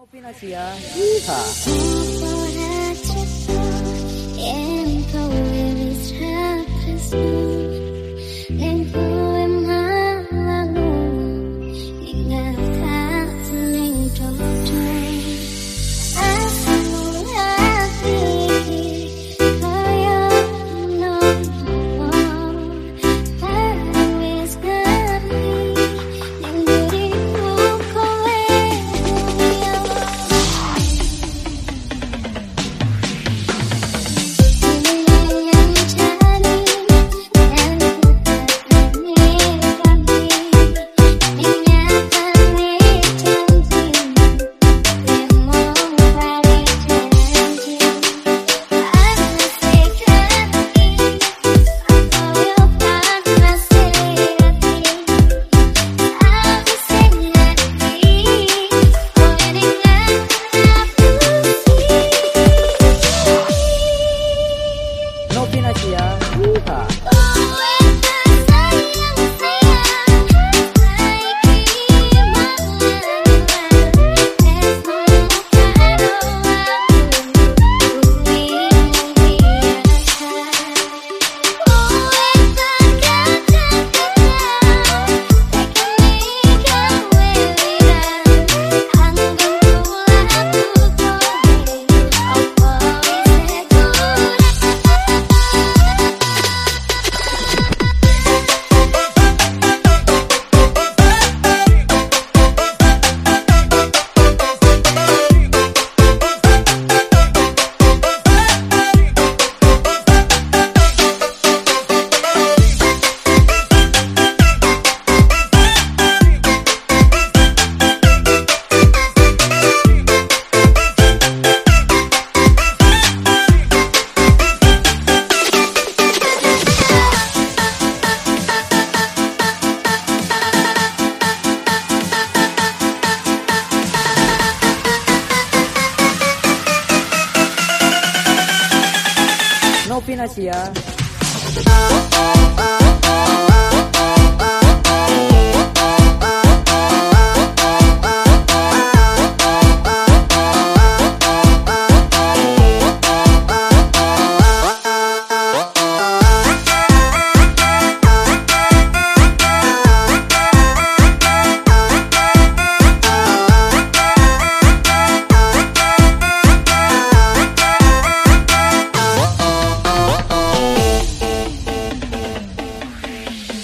Opinasi ya. Yeehaw. 真的。 스피나시야.